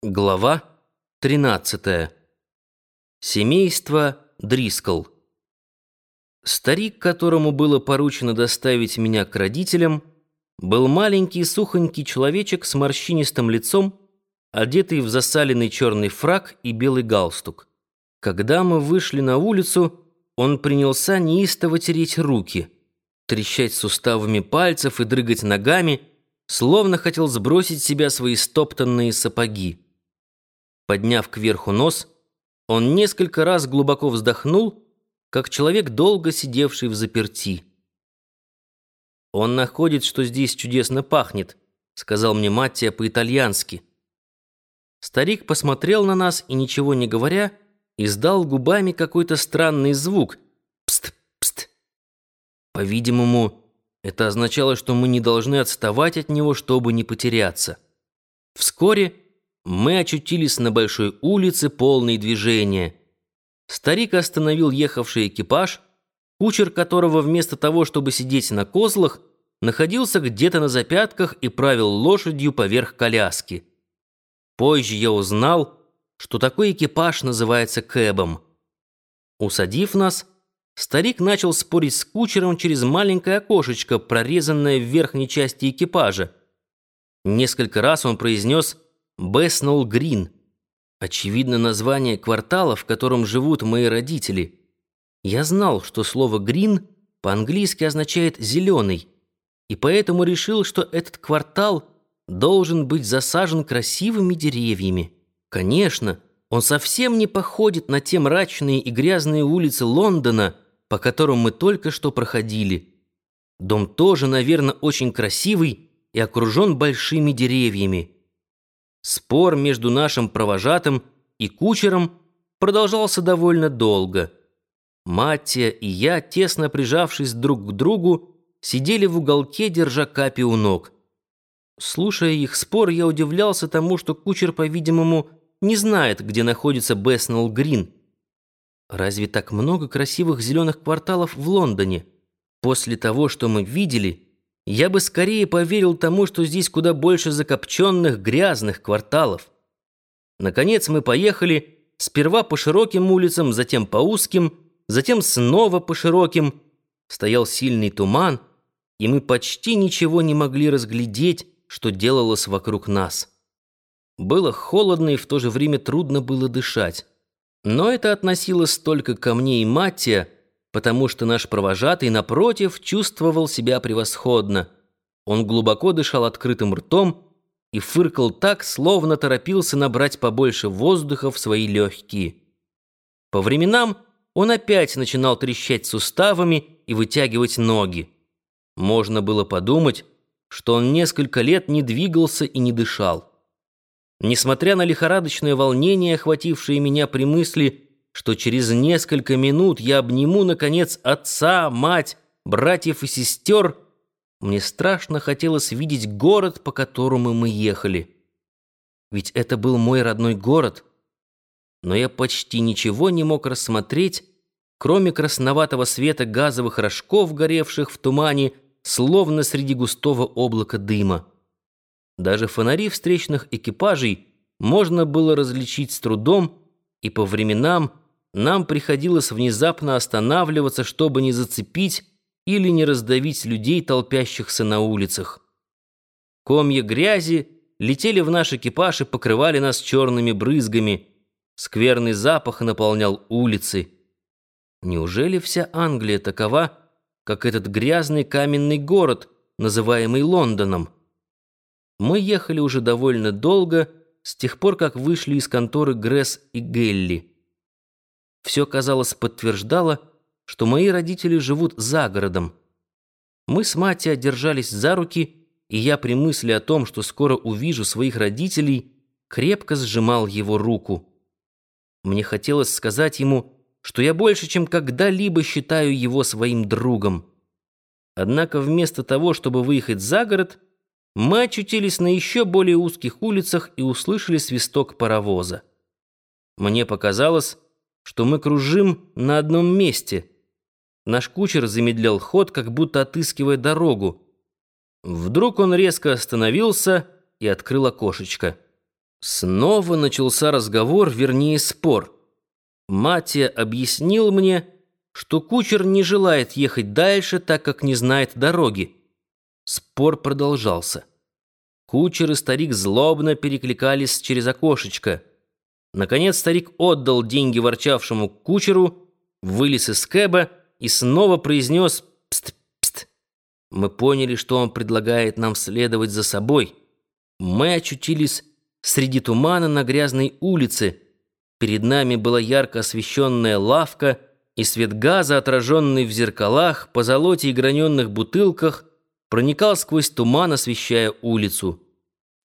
Глава 13. Семейство Дрискл. Старик, которому было поручено доставить меня к родителям, был маленький сухонький человечек с морщинистым лицом, одетый в засаленный черный фрак и белый галстук. Когда мы вышли на улицу, он принялся неистово тереть руки, трещать суставами пальцев и дрыгать ногами, словно хотел сбросить с себя свои стоптанные сапоги. Подняв кверху нос, он несколько раз глубоко вздохнул, как человек, долго сидевший в заперти. «Он находит, что здесь чудесно пахнет», — сказал мне Маттия по-итальянски. Старик посмотрел на нас и, ничего не говоря, издал губами какой-то странный звук. «Пст, пст». По-видимому, это означало, что мы не должны отставать от него, чтобы не потеряться. Вскоре мы очутились на большой улице, полной движения. Старик остановил ехавший экипаж, кучер которого вместо того, чтобы сидеть на козлах, находился где-то на запятках и правил лошадью поверх коляски. Позже я узнал, что такой экипаж называется кэбом. Усадив нас, старик начал спорить с кучером через маленькое окошечко, прорезанное в верхней части экипажа. Несколько раз он произнес «Связь». Бэснолл Грин. Очевидно, название квартала, в котором живут мои родители. Я знал, что слово «грин» по-английски означает «зеленый», и поэтому решил, что этот квартал должен быть засажен красивыми деревьями. Конечно, он совсем не походит на те мрачные и грязные улицы Лондона, по которым мы только что проходили. Дом тоже, наверное, очень красивый и окружен большими деревьями. Спор между нашим провожатым и кучером продолжался довольно долго. Маттия и я, тесно прижавшись друг к другу, сидели в уголке, держа капи у ног. Слушая их спор, я удивлялся тому, что кучер, по-видимому, не знает, где находится Бэснелл Грин. Разве так много красивых зеленых кварталов в Лондоне? После того, что мы видели, я бы скорее поверил тому, что здесь куда больше закопченных, грязных кварталов. Наконец мы поехали сперва по широким улицам, затем по узким, затем снова по широким. Стоял сильный туман, и мы почти ничего не могли разглядеть, что делалось вокруг нас. Было холодно и в то же время трудно было дышать. Но это относилось только ко мне и Маттия, потому что наш провожатый, напротив, чувствовал себя превосходно. Он глубоко дышал открытым ртом и фыркал так, словно торопился набрать побольше воздуха в свои легкие. По временам он опять начинал трещать суставами и вытягивать ноги. Можно было подумать, что он несколько лет не двигался и не дышал. Несмотря на лихорадочное волнение, охватившее меня при мысли что через несколько минут я обниму, наконец, отца, мать, братьев и сестер, мне страшно хотелось видеть город, по которому мы ехали. Ведь это был мой родной город, но я почти ничего не мог рассмотреть, кроме красноватого света газовых рожков, горевших в тумане, словно среди густого облака дыма. Даже фонари встречных экипажей можно было различить с трудом, и по временам нам приходилось внезапно останавливаться, чтобы не зацепить или не раздавить людей, толпящихся на улицах. Комья грязи летели в наш экипаж и покрывали нас черными брызгами. Скверный запах наполнял улицы. Неужели вся Англия такова, как этот грязный каменный город, называемый Лондоном? Мы ехали уже довольно долго, с тех пор, как вышли из конторы Гресс и Гелли. Все, казалось, подтверждало, что мои родители живут за городом. Мы с Матей держались за руки, и я при мысли о том, что скоро увижу своих родителей, крепко сжимал его руку. Мне хотелось сказать ему, что я больше, чем когда-либо считаю его своим другом. Однако вместо того, чтобы выехать за город, мы очутились на еще более узких улицах и услышали свисток паровоза. Мне показалось, что мы кружим на одном месте. Наш кучер замедлял ход, как будто отыскивая дорогу. Вдруг он резко остановился и открыл окошечко. Снова начался разговор, вернее, спор. Матья объяснил мне, что кучер не желает ехать дальше, так как не знает дороги. Спор продолжался. Кучер и старик злобно перекликались через окошечко. Наконец старик отдал деньги ворчавшему кучеру, вылез из кэба и снова произнес «Пст, пст». Мы поняли, что он предлагает нам следовать за собой. Мы очутились среди тумана на грязной улице. Перед нами была ярко освещенная лавка, и свет газа, отраженный в зеркалах, по золоте и граненных бутылках, проникал сквозь туман, освещая улицу.